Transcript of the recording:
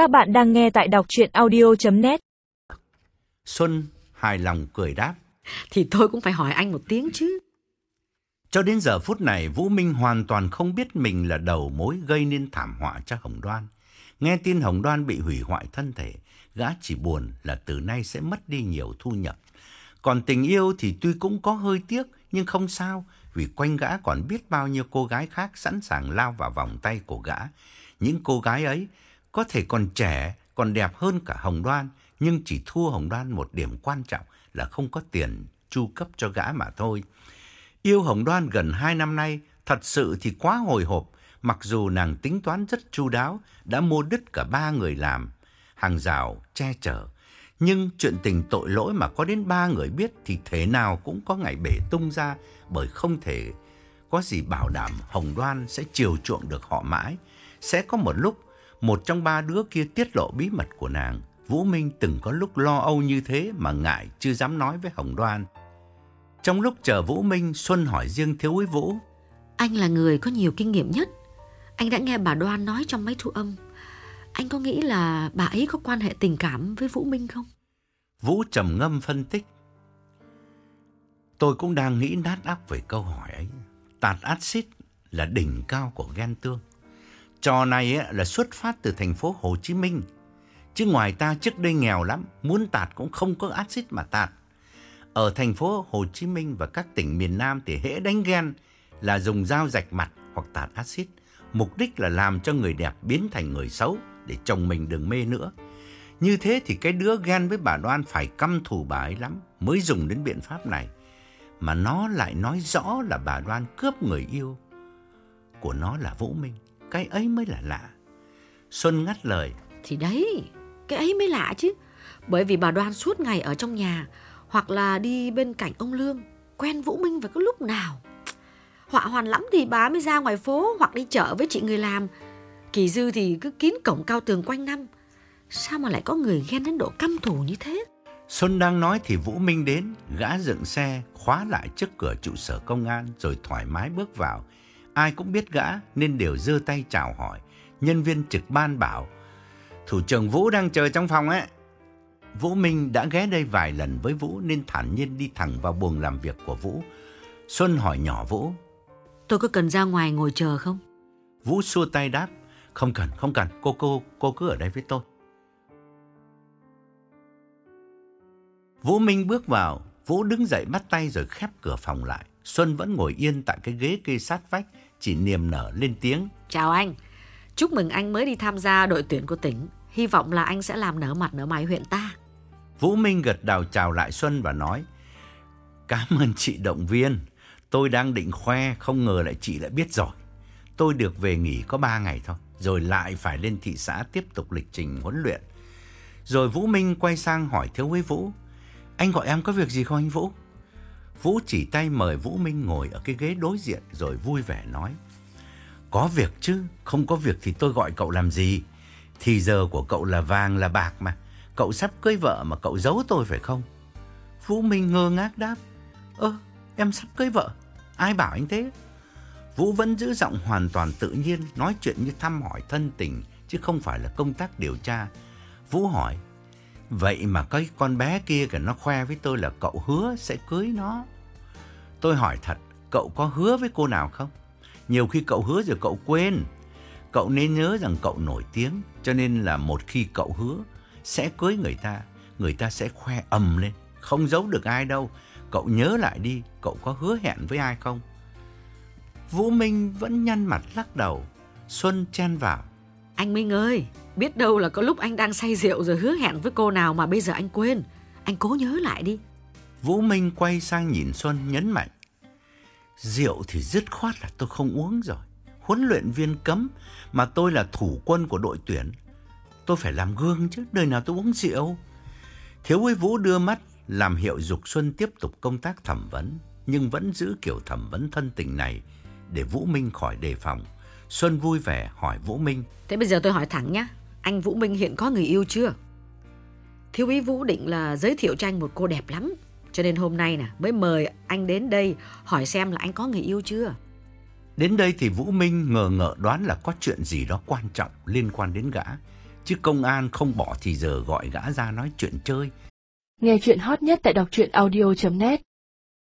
Các bạn đang nghe tại đọc chuyện audio.net Xuân hài lòng cười đáp. Thì tôi cũng phải hỏi anh một tiếng chứ. Cho đến giờ phút này, Vũ Minh hoàn toàn không biết mình là đầu mối gây nên thảm họa cho Hồng Đoan. Nghe tin Hồng Đoan bị hủy hoại thân thể, gã chỉ buồn là từ nay sẽ mất đi nhiều thu nhập. Còn tình yêu thì tuy cũng có hơi tiếc, nhưng không sao, vì quanh gã còn biết bao nhiêu cô gái khác sẵn sàng lao vào vòng tay của gã. Những cô gái ấy có thể còn trẻ, còn đẹp hơn cả Hồng Đoan, nhưng chỉ thua Hồng Đoan một điểm quan trọng là không có tiền chu cấp cho gã mà thôi. Yêu Hồng Đoan gần hai năm nay, thật sự thì quá hồi hộp, mặc dù nàng tính toán rất chu đáo, đã mua đứt cả ba người làm, hàng rào, che chở. Nhưng chuyện tình tội lỗi mà có đến ba người biết thì thế nào cũng có ngày bể tung ra bởi không thể có gì bảo đảm Hồng Đoan sẽ chiều chuộng được họ mãi. Sẽ có một lúc, một trong ba đứa kia tiết lộ bí mật của nàng. Vũ Minh từng có lúc lo âu như thế mà ngại chưa dám nói với Hồng Đoan. Trong lúc chờ Vũ Minh, Xuân hỏi riêng Thiếu úy Vũ. Anh là người có nhiều kinh nghiệm nhất. Anh đã nghe bà Đoan nói trong máy thu âm. Anh có nghĩ là bà ấy có quan hệ tình cảm với Vũ Minh không? Vũ trầm ngâm phân tích. Tôi cũng đang nghĩ nát óc về câu hỏi ấy. Tạt axit là đỉnh cao của ghen tương. Trò này ấy là xuất phát từ thành phố Hồ Chí Minh. Chứ ngoài ta trước đây nghèo lắm, muốn tạt cũng không có axit mà tạt. Ở thành phố Hồ Chí Minh và các tỉnh miền Nam thì hễ đánh ghen là dùng dao rạch mặt hoặc tạt axit. Mục đích là làm cho người đẹp biến thành người xấu để chồng mình đừng mê nữa. Như thế thì cái đứa ghen với bà Đoan phải căm thù bà ấy lắm mới dùng đến biện pháp này. Mà nó lại nói rõ là bà Đoan cướp người yêu của nó là Vũ Minh. Cái ấy mới là lạ. Xuân ngắt lời. Thì đấy, cái ấy mới lạ chứ. Bởi vì bà Đoan suốt ngày ở trong nhà hoặc là đi bên cạnh ông Lương, quen Vũ Minh vào cái lúc nào. Họa hoàn lắm thì bà mới ra ngoài phố hoặc đi chợ với chị người làm. Kỳ dư thì cứ kín cổng cao tường quanh năm. Sao mà lại có người ghen đến độ căm thù như thế? Xuân đang nói thì Vũ Minh đến, gã dựng xe, khóa lại trước cửa trụ sở công an rồi thoải mái bước vào. Ai cũng biết gã nên đều giơ tay chào hỏi. Nhân viên trực ban bảo, thủ trưởng Vũ đang chờ trong phòng ấy. Vũ Minh đã ghé đây vài lần với Vũ nên thản nhiên đi thẳng vào buồng làm việc của Vũ. Xuân hỏi nhỏ Vũ. Tôi có cần ra ngoài ngồi chờ không? Vũ xua tay đáp. Không cần, không cần, cô cô, cô cứ ở đây với tôi. Vũ Minh bước vào, Vũ đứng dậy bắt tay rồi khép cửa phòng lại. Xuân vẫn ngồi yên tại cái ghế kê sát vách, chỉ niềm nở lên tiếng. Chào anh, chúc mừng anh mới đi tham gia đội tuyển của tỉnh. Hy vọng là anh sẽ làm nở mặt nở mày huyện ta. Vũ Minh gật đầu chào lại Xuân và nói. Cảm ơn chị động viên. Tôi đang định khoe, không ngờ lại chị lại biết rồi. Tôi được về nghỉ có 3 ngày thôi, rồi lại phải lên thị xã tiếp tục lịch trình huấn luyện. Rồi Vũ Minh quay sang hỏi Thiếu úy Vũ. Anh gọi em có việc gì không anh Vũ? Vũ chỉ tay mời Vũ Minh ngồi ở cái ghế đối diện rồi vui vẻ nói. Có việc chứ, không có việc thì tôi gọi cậu làm gì? Thì giờ của cậu là vàng là bạc mà. Cậu sắp cưới vợ mà cậu giấu tôi phải không? Vũ Minh ngơ ngác đáp. Ơ, em sắp cưới vợ. Ai bảo anh thế? Vũ vẫn giữ giọng hoàn toàn tự nhiên, nói chuyện như thăm hỏi thân tình, chứ không phải là công tác điều tra. Vũ hỏi, vậy mà cái con bé kia kìa nó khoe với tôi là cậu hứa sẽ cưới nó. Tôi hỏi thật, cậu có hứa với cô nào không? Nhiều khi cậu hứa rồi cậu quên. Cậu nên nhớ rằng cậu nổi tiếng, cho nên là một khi cậu hứa sẽ cưới người ta, người ta sẽ khoe ầm lên, không giấu được ai đâu. Cậu nhớ lại đi, cậu có hứa hẹn với ai không? Vũ Minh vẫn nhăn mặt lắc đầu. Xuân chen vào. Anh Minh ơi, biết đâu là có lúc anh đang say rượu rồi hứa hẹn với cô nào mà bây giờ anh quên. Anh cố nhớ lại đi. Vũ Minh quay sang nhìn Xuân nhấn mạnh. Rượu thì dứt khoát là tôi không uống rồi. Huấn luyện viên cấm mà tôi là thủ quân của đội tuyển. Tôi phải làm gương chứ, đời nào tôi uống rượu. Thiếu úy Vũ đưa mắt làm hiệu dục Xuân tiếp tục công tác thẩm vấn, nhưng vẫn giữ kiểu thẩm vấn thân tình này để Vũ Minh khỏi đề phòng. Xuân vui vẻ hỏi Vũ Minh. Thế bây giờ tôi hỏi thẳng nhá, anh Vũ Minh hiện có người yêu chưa? Thiếu úy Vũ định là giới thiệu cho anh một cô đẹp lắm. Cho nên hôm nay nè mới mời anh đến đây hỏi xem là anh có người yêu chưa. Đến đây thì Vũ Minh ngờ ngợ đoán là có chuyện gì đó quan trọng liên quan đến gã. chứ công an không bỏ thì giờ gọi gã ra nói chuyện chơi. Nghe chuyện hot nhất tại đọc truyện audio.net